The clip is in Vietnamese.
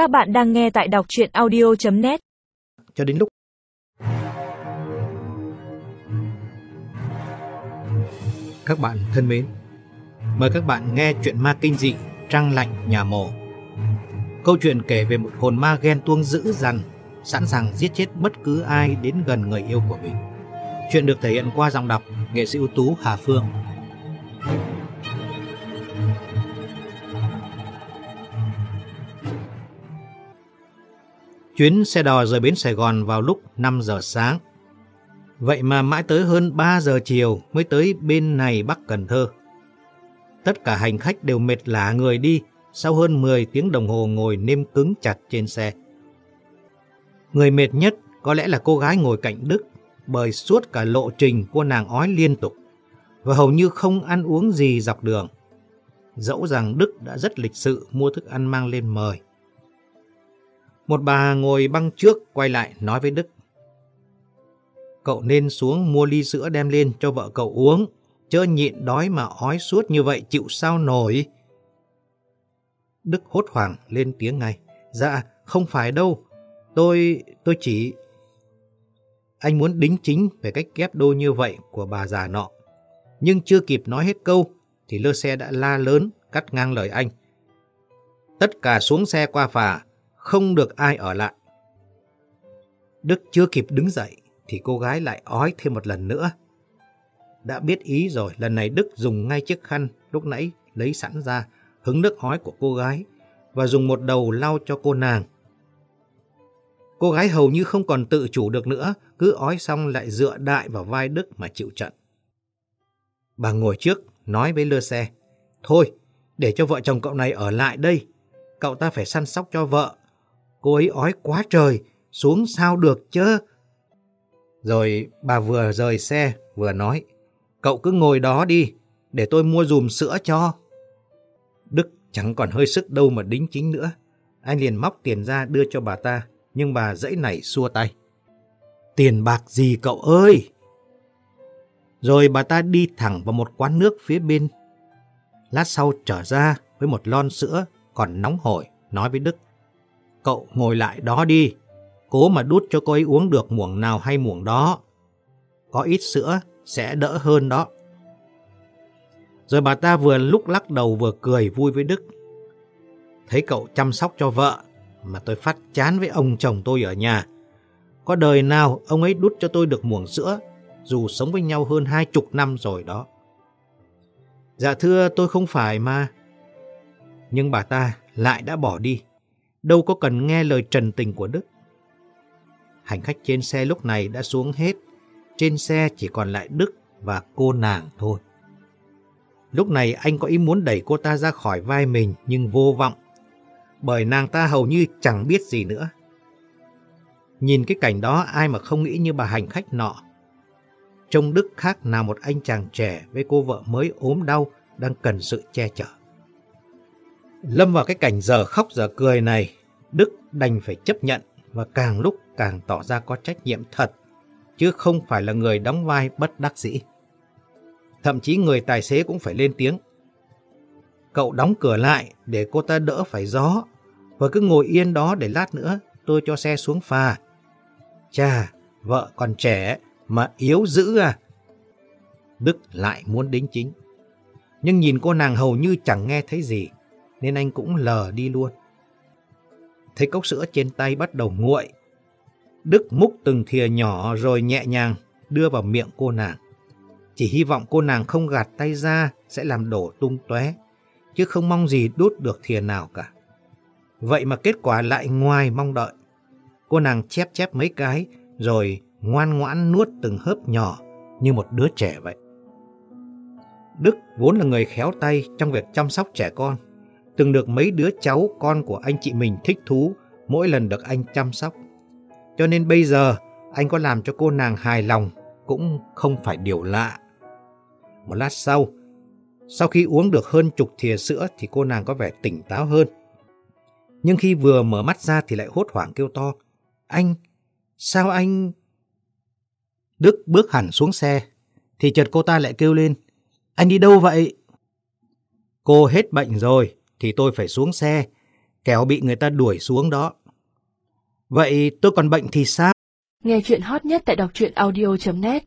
Các bạn đang nghe tại đọc chuyện audio.net cho đến lúc Các bạn thân mến, mời các bạn nghe chuyện ma kinh dị Trăng lạnh nhà mộ. Câu chuyện kể về một hồn ma ghen tuông dữ dằn, sẵn sàng giết chết bất cứ ai đến gần người yêu của mình. Chuyện được thể hiện qua giọng đọc nghệ sĩ ưu tú Hà Phương. Chuyến xe đò rời bến Sài Gòn vào lúc 5 giờ sáng. Vậy mà mãi tới hơn 3 giờ chiều mới tới bên này Bắc Cần Thơ. Tất cả hành khách đều mệt lả người đi sau hơn 10 tiếng đồng hồ ngồi nêm cứng chặt trên xe. Người mệt nhất có lẽ là cô gái ngồi cạnh Đức bởi suốt cả lộ trình cô nàng ói liên tục và hầu như không ăn uống gì dọc đường. Dẫu rằng Đức đã rất lịch sự mua thức ăn mang lên mời. Một bà ngồi băng trước quay lại nói với Đức. Cậu nên xuống mua ly sữa đem lên cho vợ cậu uống, chớ nhịn đói mà ói suốt như vậy chịu sao nổi. Đức hốt hoảng lên tiếng ngay. Dạ, không phải đâu. Tôi, tôi chỉ... Anh muốn đính chính về cách kép đôi như vậy của bà già nọ. Nhưng chưa kịp nói hết câu, thì lơ xe đã la lớn, cắt ngang lời anh. Tất cả xuống xe qua phà, không được ai ở lại. Đức chưa kịp đứng dậy, thì cô gái lại ói thêm một lần nữa. Đã biết ý rồi, lần này Đức dùng ngay chiếc khăn lúc nãy lấy sẵn ra, hứng nước ói của cô gái và dùng một đầu lau cho cô nàng. Cô gái hầu như không còn tự chủ được nữa, cứ ói xong lại dựa đại vào vai Đức mà chịu trận. Bà ngồi trước, nói với lơ xe, Thôi, để cho vợ chồng cậu này ở lại đây. Cậu ta phải săn sóc cho vợ. Cô ấy ói quá trời, xuống sao được chứ? Rồi bà vừa rời xe, vừa nói, Cậu cứ ngồi đó đi, để tôi mua dùm sữa cho. Đức chẳng còn hơi sức đâu mà đính chính nữa. Anh liền móc tiền ra đưa cho bà ta, nhưng bà dãy nảy xua tay. Tiền bạc gì cậu ơi? Rồi bà ta đi thẳng vào một quán nước phía bên. Lát sau trở ra với một lon sữa còn nóng hổi, nói với Đức. Cậu ngồi lại đó đi, cố mà đút cho cô ấy uống được muỗng nào hay muỗng đó. Có ít sữa sẽ đỡ hơn đó. Rồi bà ta vừa lúc lắc đầu vừa cười vui với Đức. Thấy cậu chăm sóc cho vợ mà tôi phát chán với ông chồng tôi ở nhà. Có đời nào ông ấy đút cho tôi được muỗng sữa dù sống với nhau hơn hai chục năm rồi đó. Dạ thưa tôi không phải mà. Nhưng bà ta lại đã bỏ đi. Đâu có cần nghe lời trần tình của Đức. Hành khách trên xe lúc này đã xuống hết. Trên xe chỉ còn lại Đức và cô nàng thôi. Lúc này anh có ý muốn đẩy cô ta ra khỏi vai mình nhưng vô vọng. Bởi nàng ta hầu như chẳng biết gì nữa. Nhìn cái cảnh đó, ai mà không nghĩ như bà hành khách nọ. Trông Đức khác nào một anh chàng trẻ với cô vợ mới ốm đau đang cần sự che chở. Lâm vào cái cảnh giờ khóc giờ cười này, Đức đành phải chấp nhận và càng lúc càng tỏ ra có trách nhiệm thật, chứ không phải là người đóng vai bất đắc dĩ. Thậm chí người tài xế cũng phải lên tiếng. Cậu đóng cửa lại để cô ta đỡ phải gió, và cứ ngồi yên đó để lát nữa tôi cho xe xuống phà. Chà, vợ còn trẻ mà yếu dữ à? Đức lại muốn đính chính. Nhưng nhìn cô nàng hầu như chẳng nghe thấy gì, nên anh cũng lờ đi luôn. Thấy cốc sữa trên tay bắt đầu nguội. Đức múc từng thìa nhỏ rồi nhẹ nhàng đưa vào miệng cô nàng. Chỉ hy vọng cô nàng không gạt tay ra sẽ làm đổ tung tóe, chứ không mong gì đút được thìa nào cả. Vậy mà kết quả lại ngoài mong đợi. Cô nàng chép chép mấy cái rồi ngoan ngoãn nuốt từng hớp nhỏ như một đứa trẻ vậy. Đức vốn là người khéo tay trong việc chăm sóc trẻ con, từng được mấy đứa cháu con của anh chị mình thích thú mỗi lần được anh chăm sóc. Cho nên bây giờ anh có làm cho cô nàng hài lòng cũng không phải điều lạ. Một lát sau, sau khi uống được hơn chục thìa sữa thì cô nàng có vẻ tỉnh táo hơn. Nhưng khi vừa mở mắt ra thì lại hốt hoảng kêu to. Anh, sao anh... Đức bước hẳn xuống xe, thì chợt cô ta lại kêu lên. Anh đi đâu vậy? Cô hết bệnh rồi, thì tôi phải xuống xe. Kẻo bị người ta đuổi xuống đó. Vậy tôi còn bệnh thì sao? Nghe chuyện hot nhất tại đọc truyện audio.net